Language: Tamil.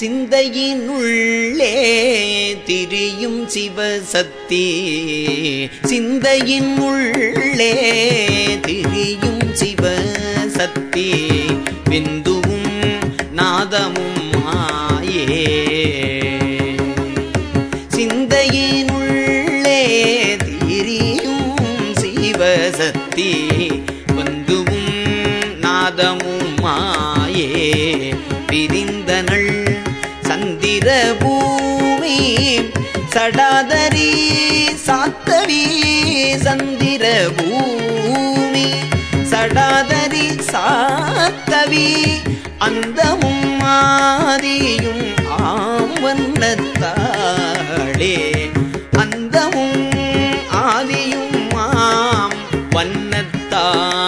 சிந்தையினுள்ளே திரியும் சிவசக்தி. சிந்தையின் உள்ளே திரியும் சிவசக்தி. விந்துவும் நாதமும் மாயே சிந்தையினுள்ளே திரியும் சிவசக்தி. வந்துவும் வீர பூமி சடாதரி சாத்தவி சந்திர பூமி. சடாதரி சாத்தவி அந்தமும் மாதியும் ஆம் வண்ணத்தாளே. அந்தமும் ஆதியும் ஆம் வண்ணத்தான்